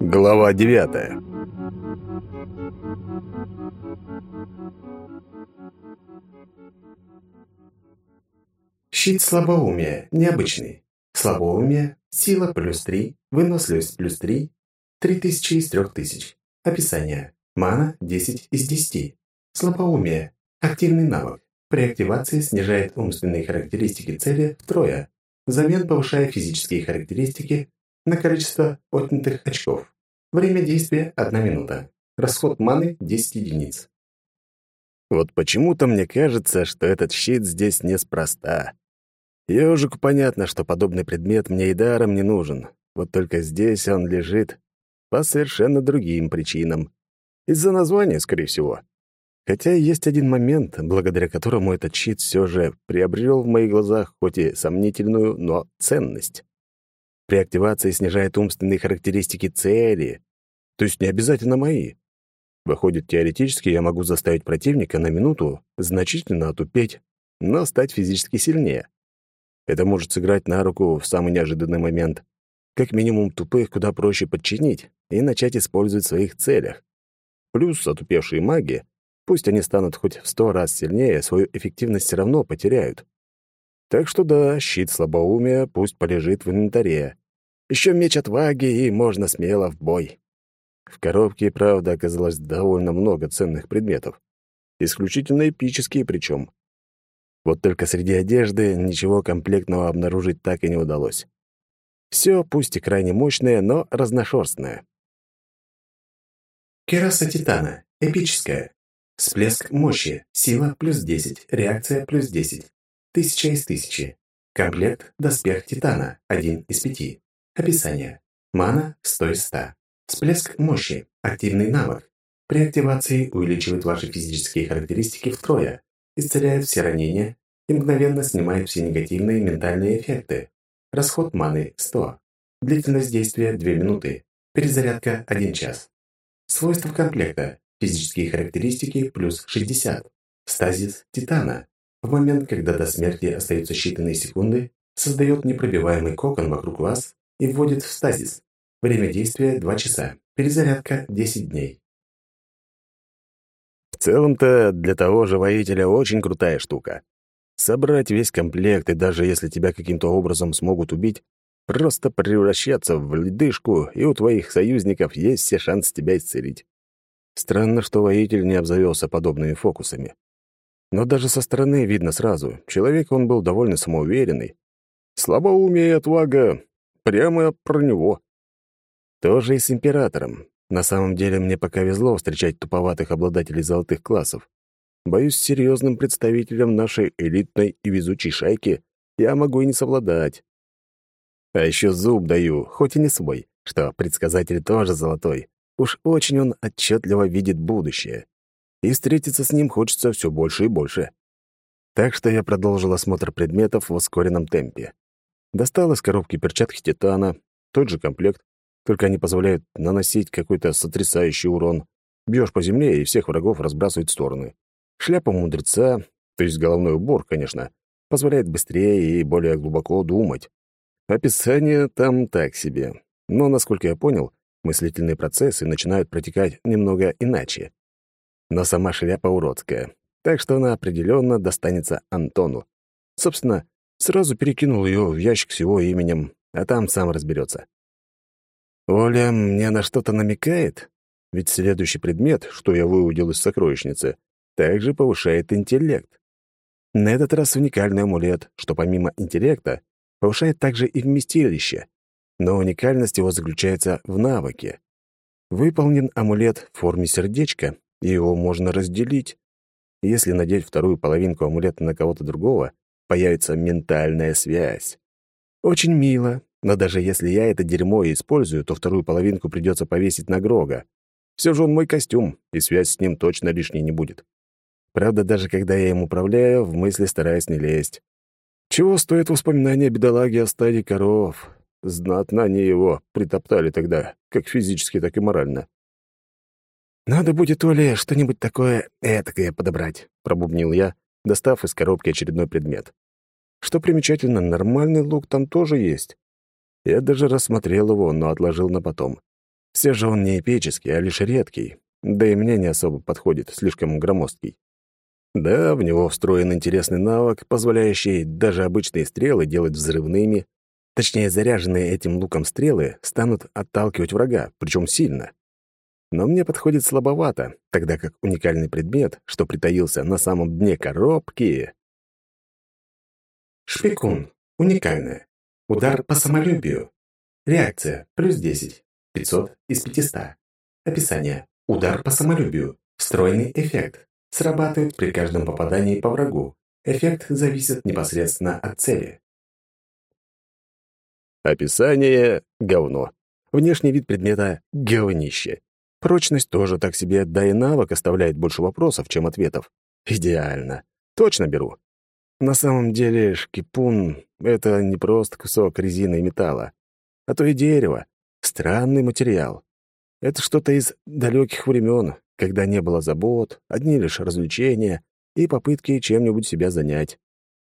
Глава девятая Щит слабоумия, необычный. Слабоумие, сила плюс 3, выносливость плюс 3, 3000 из 3000. Описание. Мана 10 из 10. Слабоумие, активный навык. При активации снижает умственные характеристики цели втрое, взамен повышая физические характеристики на количество отнятых очков. Время действия – 1 минута. Расход маны – 10 единиц. Вот почему-то мне кажется, что этот щит здесь неспроста. Ёжику понятно, что подобный предмет мне и даром не нужен. Вот только здесь он лежит по совершенно другим причинам. Из-за названия, скорее всего. Хотя есть один момент, благодаря которому этот щит все же приобрел в моих глазах хоть и сомнительную, но ценность. При активации снижает умственные характеристики цели, то есть не обязательно мои. Выходит, теоретически я могу заставить противника на минуту значительно отупеть, но стать физически сильнее. Это может сыграть на руку в самый неожиданный момент. Как минимум, тупых куда проще подчинить и начать использовать в своих целях. Плюс отупевшие маги, пусть они станут хоть в сто раз сильнее, свою эффективность все равно потеряют. Так что да, щит слабоумия пусть полежит в инвентаре. Еще меч отваги, и можно смело в бой. В коробке, правда, оказалось довольно много ценных предметов. Исключительно эпические причем. Вот только среди одежды ничего комплектного обнаружить так и не удалось. Все, пусть и крайне мощное, но разношерстное. Кераса Титана. Эпическая. Всплеск мощи. Сила плюс 10. Реакция плюс 10. Тысяча из тысячи. Комплект Доспех Титана. Один из пяти. Описание. Мана 100 из 100. Всплеск мощи. Активный навык. При активации увеличивает ваши физические характеристики втрое исцеляет все ранения и мгновенно снимает все негативные ментальные эффекты. Расход маны 100. Длительность действия 2 минуты. Перезарядка 1 час. Свойства комплекта. Физические характеристики плюс 60. Стазис Титана. В момент, когда до смерти остаются считанные секунды, создает непробиваемый кокон вокруг вас и вводит в стазис. Время действия 2 часа. Перезарядка 10 дней. В целом-то для того же воителя очень крутая штука. Собрать весь комплект, и даже если тебя каким-то образом смогут убить, просто превращаться в ледышку, и у твоих союзников есть все шансы тебя исцелить. Странно, что воитель не обзавелся подобными фокусами. Но даже со стороны видно сразу, человек он был довольно самоуверенный. Слабоумие и отвага — прямо про него. Тоже и с императором. На самом деле мне пока везло встречать туповатых обладателей золотых классов. Боюсь, серьезным представителем нашей элитной и везучей шайки я могу и не совладать. А еще зуб даю, хоть и не свой, что предсказатель тоже золотой. Уж очень он отчетливо видит будущее. И встретиться с ним хочется все больше и больше. Так что я продолжил осмотр предметов в ускоренном темпе. Достал из коробки перчатки титана, тот же комплект, только они позволяют наносить какой-то сотрясающий урон. Бьешь по земле, и всех врагов разбрасывает в стороны. Шляпа мудреца, то есть головной убор, конечно, позволяет быстрее и более глубоко думать. Описание там так себе. Но, насколько я понял, мыслительные процессы начинают протекать немного иначе. Но сама шляпа уродская, так что она определенно достанется Антону. Собственно, сразу перекинул ее в ящик с его именем, а там сам разберется. Оля мне на что-то намекает? Ведь следующий предмет, что я выудил из сокровищницы, также повышает интеллект. На этот раз уникальный амулет, что помимо интеллекта, повышает также и вместилище. Но уникальность его заключается в навыке. Выполнен амулет в форме сердечка, и его можно разделить. Если надеть вторую половинку амулета на кого-то другого, появится ментальная связь. Очень мило, но даже если я это дерьмо и использую, то вторую половинку придется повесить на Грога. Все же он мой костюм, и связь с ним точно лишней не будет. Правда, даже когда я им управляю, в мысли стараюсь не лезть. Чего стоит воспоминание бедолаги о стаде коров? Знатно они его притоптали тогда, как физически, так и морально. «Надо будет, Оля, что-нибудь такое этакое подобрать», — пробубнил я, достав из коробки очередной предмет. Что примечательно, нормальный лук там тоже есть. Я даже рассмотрел его, но отложил на потом. Все же он не эпический, а лишь редкий, да и мне не особо подходит, слишком громоздкий. Да, в него встроен интересный навык, позволяющий даже обычные стрелы делать взрывными. Точнее, заряженные этим луком стрелы станут отталкивать врага, причем сильно. Но мне подходит слабовато, тогда как уникальный предмет, что притаился на самом дне коробки... Шпикун. Уникальное. Удар по самолюбию. Реакция. Плюс 10. 500 из 500. Описание. Удар по самолюбию. Встроенный эффект. Срабатывает при каждом попадании по врагу. Эффект зависит непосредственно от цели. Описание — говно. Внешний вид предмета — говнище. Прочность тоже так себе, да и навык оставляет больше вопросов, чем ответов. Идеально. Точно беру. На самом деле шкипун — это не просто кусок резины и металла, а то и дерево. Странный материал. Это что-то из далеких времен, когда не было забот, одни лишь развлечения и попытки чем-нибудь себя занять.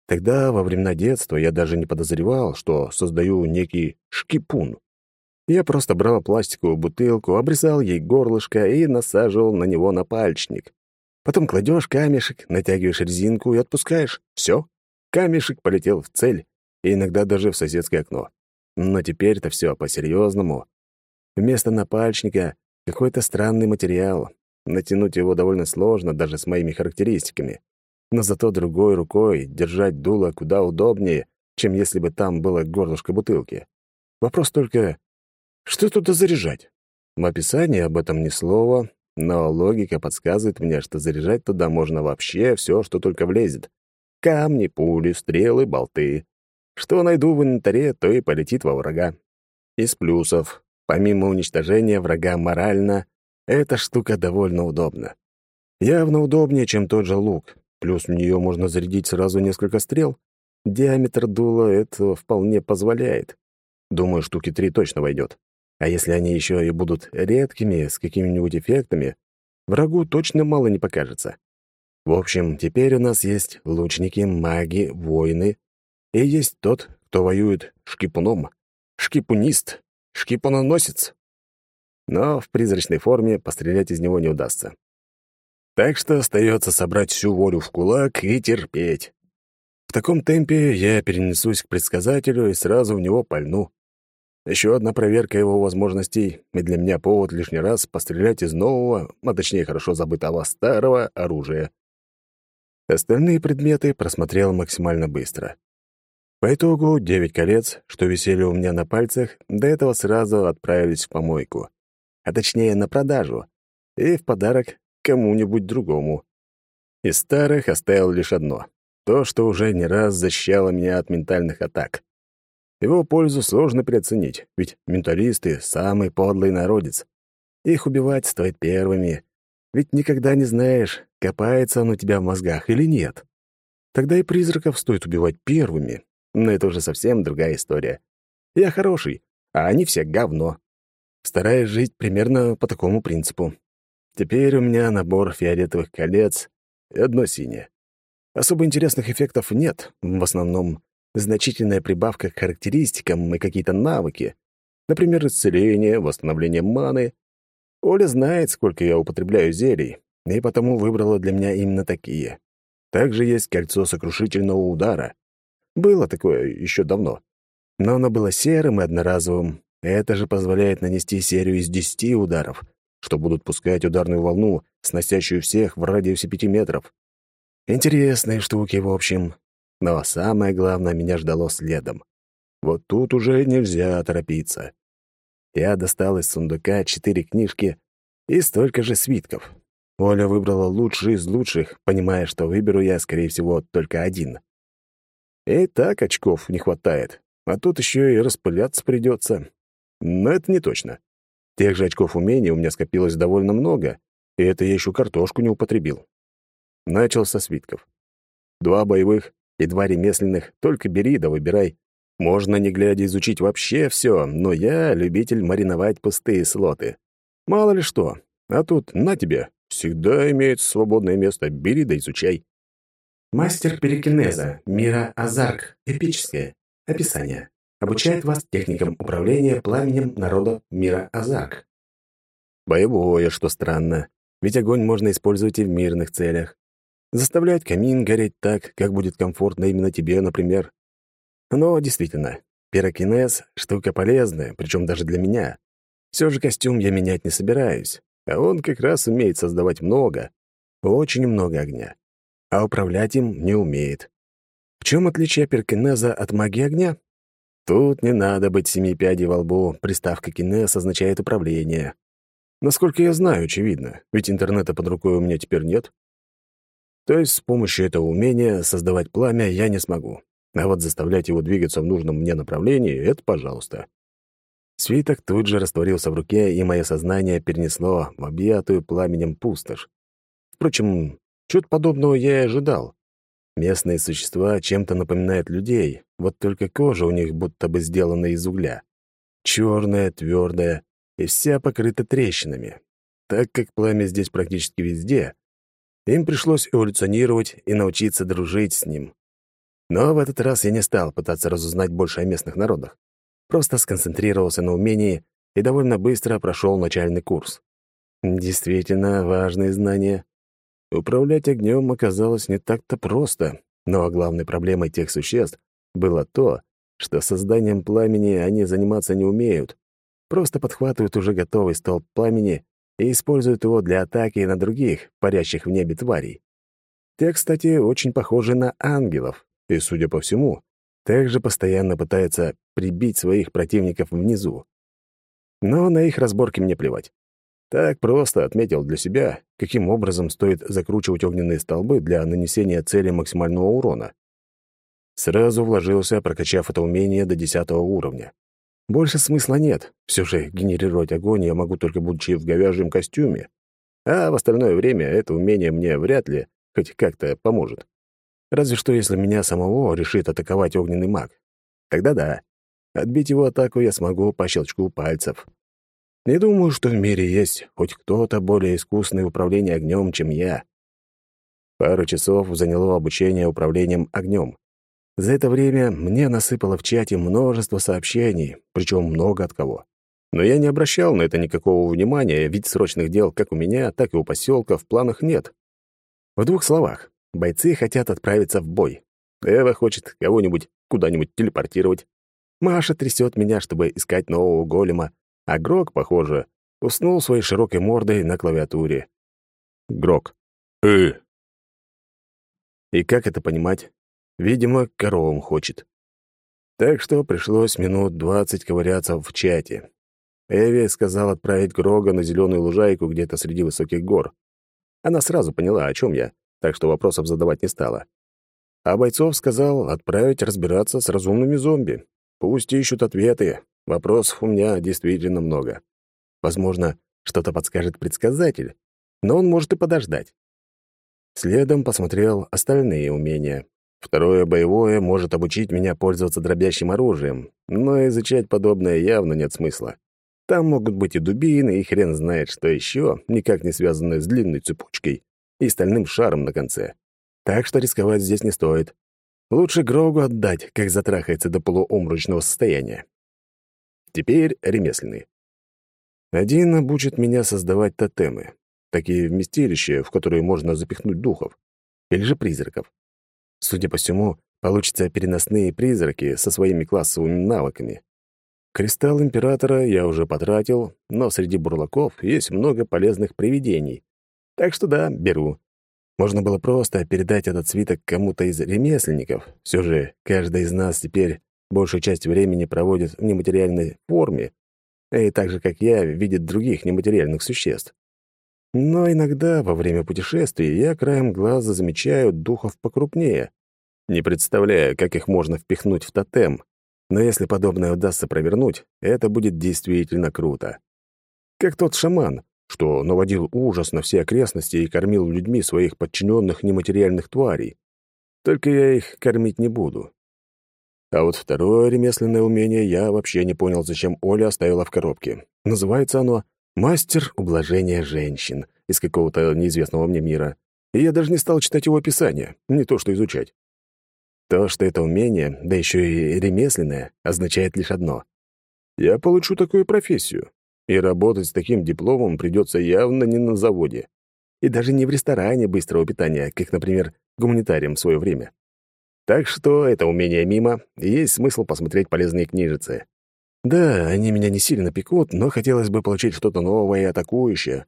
Тогда, во времена детства, я даже не подозревал, что создаю некий шкипун. Я просто брал пластиковую бутылку, обрезал ей горлышко и насаживал на него напальчник. Потом кладешь камешек, натягиваешь резинку и отпускаешь. Все. Камешек полетел в цель, и иногда даже в соседское окно. Но теперь-то все по-серьезному. Вместо напальчника какой-то странный материал, Натянуть его довольно сложно даже с моими характеристиками. Но зато другой рукой держать дуло куда удобнее, чем если бы там было горлышко бутылки. Вопрос только, что туда заряжать? В описании об этом ни слова, но логика подсказывает мне, что заряжать туда можно вообще все, что только влезет. Камни, пули, стрелы, болты. Что найду в инвентаре, то и полетит во врага. Из плюсов. Помимо уничтожения врага морально, эта штука довольно удобна. Явно удобнее, чем тот же лук. Плюс в нее можно зарядить сразу несколько стрел. Диаметр дула это вполне позволяет. Думаю, штуки три точно войдет. А если они еще и будут редкими, с какими-нибудь эффектами, врагу точно мало не покажется. В общем, теперь у нас есть лучники, маги, воины, и есть тот, кто воюет шкипуном, шкипунист, шкипуноносец но в призрачной форме пострелять из него не удастся. Так что остается собрать всю волю в кулак и терпеть. В таком темпе я перенесусь к предсказателю и сразу в него пальну. Еще одна проверка его возможностей, и для меня повод лишний раз пострелять из нового, а точнее хорошо забытого старого оружия. Остальные предметы просмотрел максимально быстро. По итогу девять колец, что висели у меня на пальцах, до этого сразу отправились в помойку а точнее на продажу, и в подарок кому-нибудь другому. Из старых оставил лишь одно — то, что уже не раз защищало меня от ментальных атак. Его пользу сложно переоценить, ведь менталисты — самый подлый народец. Их убивать стоит первыми, ведь никогда не знаешь, копается он у тебя в мозгах или нет. Тогда и призраков стоит убивать первыми, но это уже совсем другая история. Я хороший, а они все говно. Стараюсь жить примерно по такому принципу. Теперь у меня набор фиолетовых колец и одно синее. Особо интересных эффектов нет, в основном значительная прибавка к характеристикам и какие-то навыки. Например, исцеление, восстановление маны. Оля знает, сколько я употребляю зелий, и потому выбрала для меня именно такие. Также есть кольцо сокрушительного удара. Было такое еще давно. Но оно было серым и одноразовым, это же позволяет нанести серию из десяти ударов, что будут пускать ударную волну, сносящую всех в радиусе пяти метров. Интересные штуки, в общем. Но самое главное меня ждало следом. Вот тут уже нельзя торопиться. Я достал из сундука четыре книжки и столько же свитков. Оля выбрала лучший из лучших, понимая, что выберу я, скорее всего, только один. И так очков не хватает, а тут еще и распыляться придется. Но это не точно. Тех же очков умений у меня скопилось довольно много, и это я еще картошку не употребил. Начал со свитков. Два боевых и два ремесленных, только бери да выбирай. Можно, не глядя, изучить вообще все, но я любитель мариновать пустые слоты. Мало ли что. А тут, на тебе, всегда имеется свободное место, бери да изучай. Мастер перекинеза, Мира Азарк, эпическое. Описание. Обучает вас техникам управления пламенем народа мира Азак. Боевое, что странно. Ведь огонь можно использовать и в мирных целях. Заставлять камин гореть так, как будет комфортно именно тебе, например. Но действительно, пирокинез — штука полезная, причем даже для меня. Все же костюм я менять не собираюсь, а он как раз умеет создавать много, очень много огня, а управлять им не умеет. В чем отличие пирокинеза от магии огня? Тут не надо быть семи пядей во лбу, приставка «кинез» означает «управление». Насколько я знаю, очевидно, ведь интернета под рукой у меня теперь нет. То есть с помощью этого умения создавать пламя я не смогу. А вот заставлять его двигаться в нужном мне направлении — это пожалуйста. Свиток тут же растворился в руке, и мое сознание перенесло в объятую пламенем пустошь. Впрочем, чуть подобного я и ожидал. Местные существа чем-то напоминают людей, вот только кожа у них будто бы сделана из угля. Черная, твердая и вся покрыта трещинами. Так как пламя здесь практически везде, им пришлось эволюционировать и научиться дружить с ним. Но в этот раз я не стал пытаться разузнать больше о местных народах. Просто сконцентрировался на умении и довольно быстро прошел начальный курс. Действительно важные знания. Управлять огнем оказалось не так-то просто, но главной проблемой тех существ было то, что созданием пламени они заниматься не умеют, просто подхватывают уже готовый столб пламени и используют его для атаки на других, парящих в небе тварей. Те, кстати, очень похожи на ангелов, и, судя по всему, также постоянно пытаются прибить своих противников внизу. Но на их разборки мне плевать. Так просто отметил для себя, каким образом стоит закручивать огненные столбы для нанесения цели максимального урона. Сразу вложился, прокачав это умение до десятого уровня. Больше смысла нет. Все же генерировать огонь я могу только будучи в говяжьем костюме. А в остальное время это умение мне вряд ли хоть как-то поможет. Разве что если меня самого решит атаковать огненный маг. Тогда да. Отбить его атаку я смогу по щелчку пальцев. Не думаю, что в мире есть хоть кто-то более искусный в управлении огнем, чем я. Пару часов заняло обучение управлением огнем. За это время мне насыпало в чате множество сообщений, причем много от кого. Но я не обращал на это никакого внимания, ведь срочных дел как у меня, так и у поселка в планах нет. В двух словах, бойцы хотят отправиться в бой. Эва хочет кого-нибудь куда-нибудь телепортировать. Маша трясет меня, чтобы искать нового голема, а Грок, похоже, уснул своей широкой мордой на клавиатуре. Грок. «Э!» И как это понимать? Видимо, коровам хочет. Так что пришлось минут двадцать ковыряться в чате. Эви сказал отправить Грога на зеленую лужайку где-то среди высоких гор. Она сразу поняла, о чем я, так что вопросов задавать не стала. А бойцов сказал отправить разбираться с разумными зомби. Пусть ищут ответы, Вопросов у меня действительно много. Возможно, что-то подскажет предсказатель, но он может и подождать. Следом посмотрел остальные умения. Второе боевое может обучить меня пользоваться дробящим оружием, но изучать подобное явно нет смысла. Там могут быть и дубины, и хрен знает что еще, никак не связанное с длинной цепочкой и стальным шаром на конце. Так что рисковать здесь не стоит. Лучше Грогу отдать, как затрахается до полуомрачного состояния. Теперь ремесленный. Один обучит меня создавать тотемы, такие вместилища, в которые можно запихнуть духов, или же призраков. Судя по всему, получатся переносные призраки со своими классовыми навыками. Кристалл Императора я уже потратил, но среди бурлаков есть много полезных привидений. Так что да, беру. Можно было просто передать этот свиток кому-то из ремесленников. Все же каждый из нас теперь большую часть времени проводит в нематериальной форме, и так же, как я, видит других нематериальных существ. Но иногда во время путешествий я краем глаза замечаю духов покрупнее. Не представляю, как их можно впихнуть в тотем, но если подобное удастся провернуть, это будет действительно круто. Как тот шаман, что наводил ужас на все окрестности и кормил людьми своих подчиненных нематериальных тварей. Только я их кормить не буду. А вот второе ремесленное умение я вообще не понял, зачем Оля оставила в коробке. Называется оно «Мастер ублажения женщин» из какого-то неизвестного мне мира. И я даже не стал читать его описание, не то что изучать. То, что это умение, да еще и ремесленное, означает лишь одно. Я получу такую профессию, и работать с таким дипломом придется явно не на заводе. И даже не в ресторане быстрого питания, как, например, гуманитарием в свое время. Так что это умение мимо, и есть смысл посмотреть полезные книжицы. Да, они меня не сильно пекут, но хотелось бы получить что-то новое и атакующее.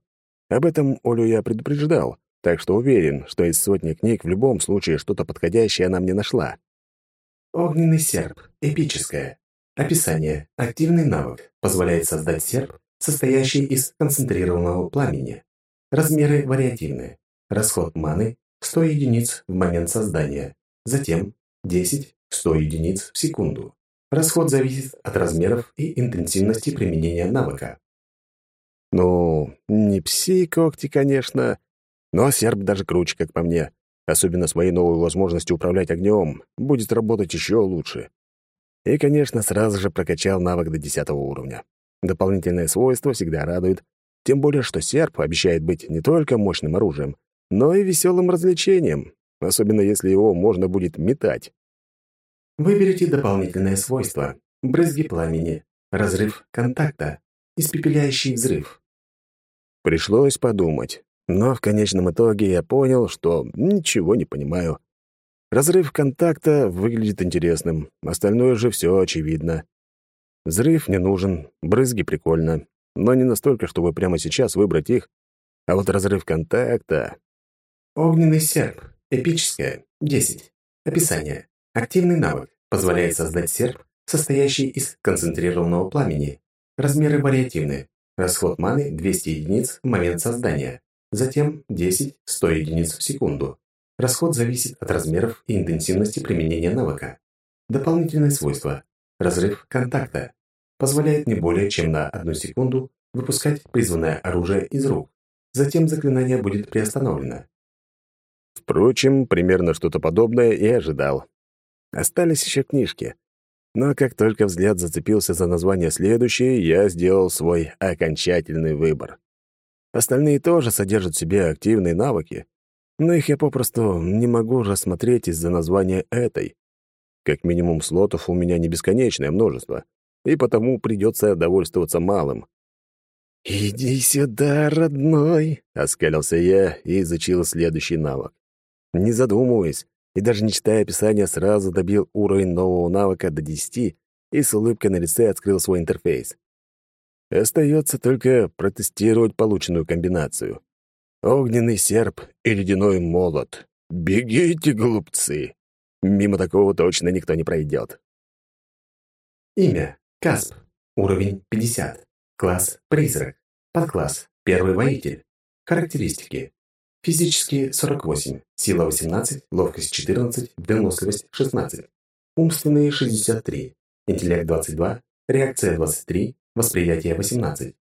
Об этом Олю я предупреждал, так что уверен, что из сотни книг в любом случае что-то подходящее она мне нашла. Огненный серп. Эпическое. Описание. Активный навык. Позволяет создать серп, состоящий из концентрированного пламени. Размеры вариативны. Расход маны – 100 единиц в момент создания. Затем 10-100 единиц в секунду. Расход зависит от размеров и интенсивности применения навыка. Ну, не пси-когти, конечно, но серп даже круче, как по мне. Особенно с моей новой возможностью управлять огнем, будет работать еще лучше. И, конечно, сразу же прокачал навык до 10 уровня. Дополнительное свойство всегда радует, тем более что серп обещает быть не только мощным оружием, но и веселым развлечением, особенно если его можно будет метать. Выберите дополнительное свойство. Брызги пламени. Разрыв контакта. Испепеляющий взрыв. Пришлось подумать. Но в конечном итоге я понял, что ничего не понимаю. Разрыв контакта выглядит интересным, остальное же все очевидно. Взрыв не нужен, брызги прикольно, но не настолько, чтобы прямо сейчас выбрать их. А вот разрыв контакта... Огненный серп. Эпическое. 10. Описание. Активный навык. Позволяет создать серп, состоящий из концентрированного пламени. Размеры вариативны. Расход маны 200 единиц в момент создания затем 10-100 единиц в секунду. Расход зависит от размеров и интенсивности применения навыка. Дополнительное свойство – разрыв контакта. Позволяет не более чем на одну секунду выпускать призванное оружие из рук. Затем заклинание будет приостановлено. Впрочем, примерно что-то подобное и ожидал. Остались еще книжки. Но как только взгляд зацепился за название следующей, я сделал свой окончательный выбор. Остальные тоже содержат в себе активные навыки, но их я попросту не могу рассмотреть из-за названия этой. Как минимум слотов у меня не бесконечное множество, и потому придется довольствоваться малым. «Иди сюда, родной!» — оскалился я и изучил следующий навык. Не задумываясь и даже не читая описания, сразу добил уровень нового навыка до 10 и с улыбкой на лице открыл свой интерфейс. Остается только протестировать полученную комбинацию. Огненный серп и ледяной молот. Бегите, глупцы! Мимо такого точно никто не пройдет. Имя. Касп. Уровень 50. Класс Призрак. Подкласс. Первый воитель. Характеристики. Физически 48, сила 18, ловкость 14, выносливость 16. Умственные 63, интеллект 22, реакция 23, Восприятие 18.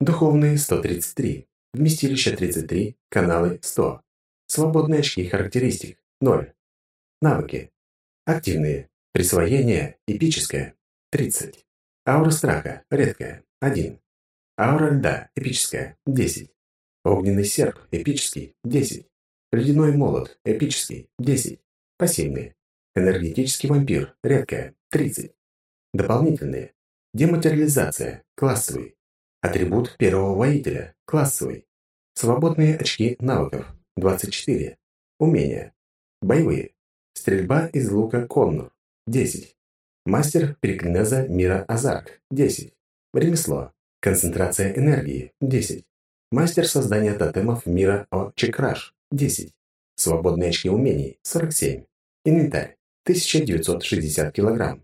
Духовные 133. Вместилище 33. Каналы 100. Свободные очки характеристик 0. Навыки. Активные. Присвоение эпическое 30. Аура страха редкая 1. Аура льда эпическая 10. Огненный серп эпический 10. Ледяной молот эпический 10. Пассивные. Энергетический вампир редкая 30. Дополнительные. Дематериализация. Классовый. Атрибут первого воителя. Классовый. Свободные очки навыков. 24. Умения. Боевые. Стрельба из лука коннур. 10. Мастер перекнеза мира Азарк. 10. Ремесло. Концентрация энергии. 10. Мастер создания тотемов мира О Чекраш. 10. Свободные очки умений. 47. Инвентарь. 1960 килограмм.